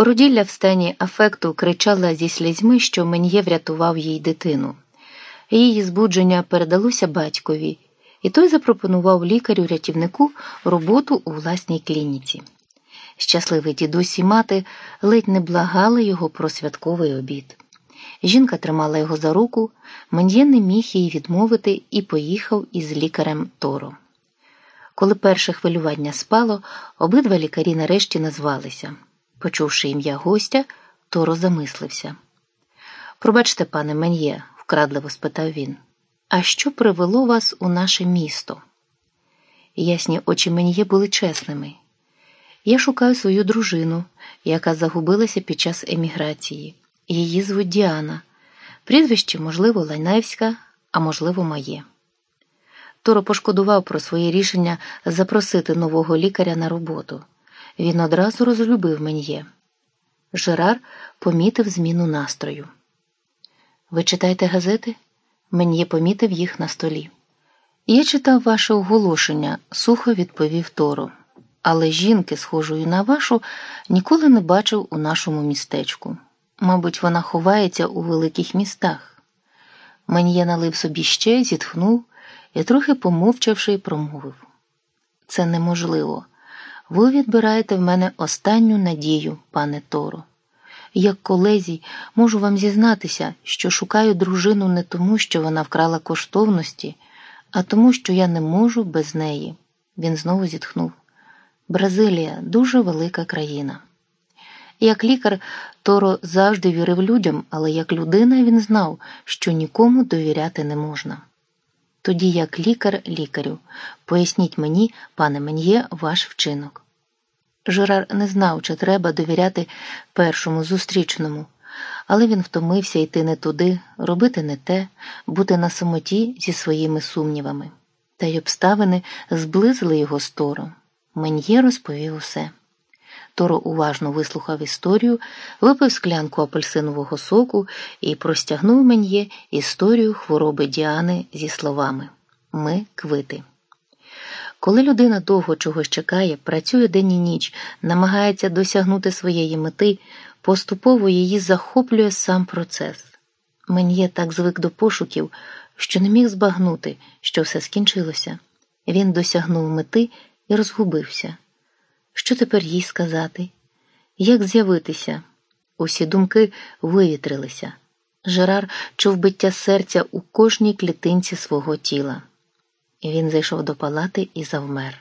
Породілля в стані афекту кричала зі слізьми, що Мен'є врятував їй дитину. Її збудження передалося батькові, і той запропонував лікарю-рятівнику роботу у власній клініці. Щасливий дідусь і мати ледь не благали його про святковий обід. Жінка тримала його за руку, Мен'є не міг їй відмовити і поїхав із лікарем Торо. Коли перше хвилювання спало, обидва лікарі нарешті назвалися. Почувши ім'я гостя, Торо замислився. Пробачте, пане Мен'є, вкрадливо спитав він, а що привело вас у наше місто? Ясні очі Мен'є були чесними. Я шукаю свою дружину, яка загубилася під час еміграції. Її звуть Діана. Прізвище, можливо, Лайневська, а можливо, моє. Торо пошкодував про своє рішення запросити нового лікаря на роботу. Він одразу розлюбив Мен'є. Жерар помітив зміну настрою. Ви читаєте газети? Мен'є помітив їх на столі. Я читав ваше оголошення, сухо відповів Торо. Але жінки, схожої на вашу, ніколи не бачив у нашому містечку. Мабуть, вона ховається у великих містах. Мен'є налив собі ще, зітхнув і, трохи помовчавши, промовив: Це неможливо. Ви відбираєте в мене останню надію, пане Торо. Як колезі, можу вам зізнатися, що шукаю дружину не тому, що вона вкрала коштовності, а тому, що я не можу без неї. Він знову зітхнув. Бразилія дуже велика країна. Як лікар, Торо завжди вірив людям, але як людина він знав, що нікому довіряти не можна. Тоді, як лікар лікарю, поясніть мені, пане Мен'є, ваш вчинок. Жерар не знав, чи треба довіряти першому зустрічному, але він втомився йти не туди, робити не те, бути на самоті зі своїми сумнівами. Та й обставини зблизили його з Мен'є розповів усе. Торо уважно вислухав історію, випив склянку апельсинового соку і простягнув Мен'є історію хвороби Діани зі словами Ми квити. Коли людина довго чогось чекає, працює день і ніч, намагається досягнути своєї мети, поступово її захоплює сам процес. Мен'є так звик до пошуків, що не міг збагнути, що все скінчилося. Він досягнув мети і розгубився. Що тепер їй сказати? Як з'явитися? Усі думки вивітрилися. Жерар чув биття серця у кожній клітинці свого тіла. Він зайшов до палати і завмер.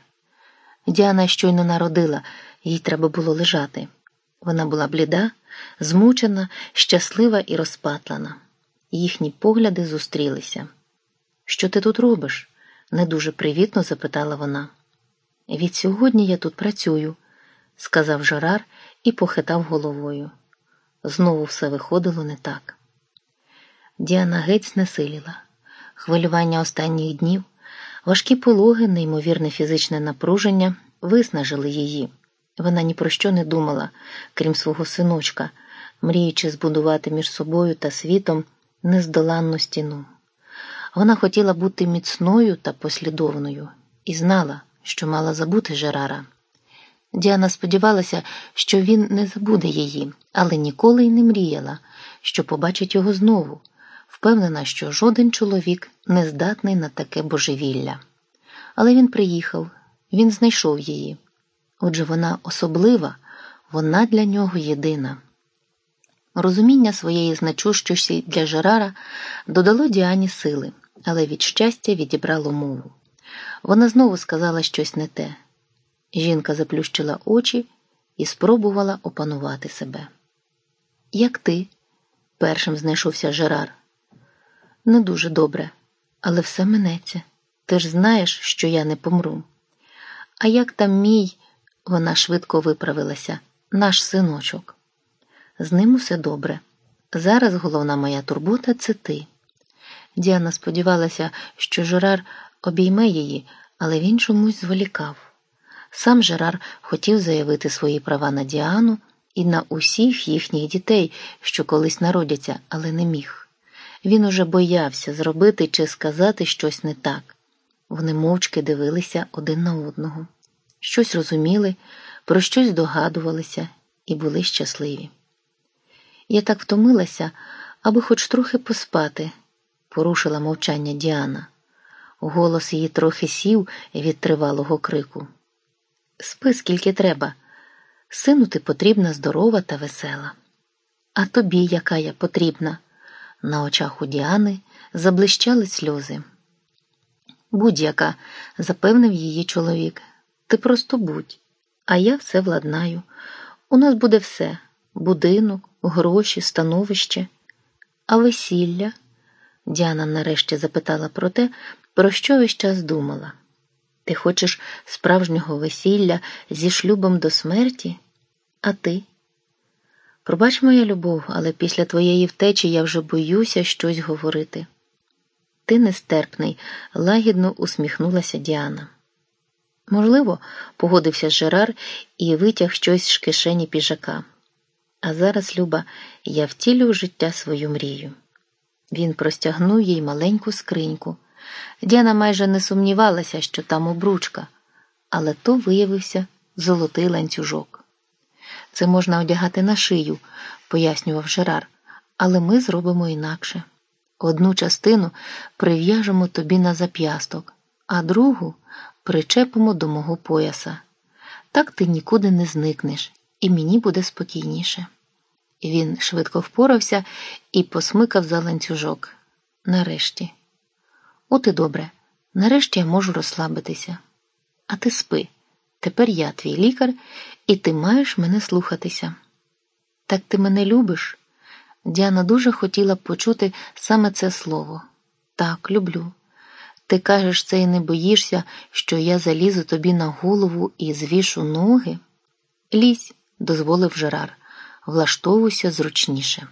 Діана щойно народила, їй треба було лежати. Вона була бліда, змучена, щаслива і розпатлана. Їхні погляди зустрілися. Що ти тут робиш? не дуже привітно запитала вона. Від сьогодні я тут працюю, сказав Жерар і похитав головою. Знову все виходило не так. Діана геть знесиліла. Хвилювання останніх днів, важкі пологи, неймовірне фізичне напруження виснажили її. Вона ні про що не думала, крім свого синочка, мріючи збудувати між собою та світом нездоланну стіну. Вона хотіла бути міцною та послідовною і знала, що мала забути Жерара. Діана сподівалася, що він не забуде її, але ніколи й не мріяла, що побачить його знову, впевнена, що жоден чоловік не здатний на таке божевілля. Але він приїхав, він знайшов її. Отже, вона особлива, вона для нього єдина. Розуміння своєї значущості для Жерара додало Діані сили, але від щастя відібрало мову. Вона знову сказала щось не те. Жінка заплющила очі і спробувала опанувати себе. Як ти? першим знайшовся Жерар. Не дуже добре, але все минеться. Ти ж знаєш, що я не помру. А як там мій, вона швидко виправилася, наш синочок. З ним усе добре. Зараз головна моя турбота це ти. Діана сподівалася, що Жерар обійме її, але він чомусь зволікав. Сам Жерар хотів заявити свої права на Діану і на усіх їхніх дітей, що колись народяться, але не міг. Він уже боявся зробити чи сказати щось не так. Вони мовчки дивилися один на одного, щось розуміли, про щось догадувалися і були щасливі. Я так втомилася, аби хоч трохи поспати, порушила мовчання Діана. Голос її трохи сів від тривалого крику. Спи, скільки треба. Сину ти потрібна здорова та весела. А тобі, яка я потрібна? На очах у Діани заблищали сльози. Будь-яка, запевнив її чоловік. Ти просто будь, а я все владнаю. У нас буде все будинок, гроші, становище. А весілля? Діана нарешті запитала про те, про що весь час думала. Ти хочеш справжнього весілля зі шлюбом до смерті? А ти? Пробач моя любов, але після твоєї втечі я вже боюся щось говорити. Ти нестерпний, лагідно усміхнулася Діана. Можливо, погодився Жерар і витяг щось з кишені піджака. А зараз, Люба, я втілю в життя свою мрію. Він простягнув їй маленьку скриньку. Діана майже не сумнівалася, що там обручка, але то виявився золотий ланцюжок. Це можна одягати на шию, пояснював Жерар, але ми зробимо інакше. Одну частину прив'яжемо тобі на зап'ясток, а другу причепимо до мого пояса. Так ти нікуди не зникнеш, і мені буде спокійніше. Він швидко впорався і посмикав за ланцюжок. Нарешті. От і добре, нарешті я можу розслабитися. А ти спи. Тепер я твій лікар, і ти маєш мене слухатися. Так ти мене любиш? Діана дуже хотіла б почути саме це слово. Так, люблю. Ти кажеш це і не боїшся, що я залізу тобі на голову і звішу ноги? Лізь, дозволив Жерар, влаштовуйся зручніше.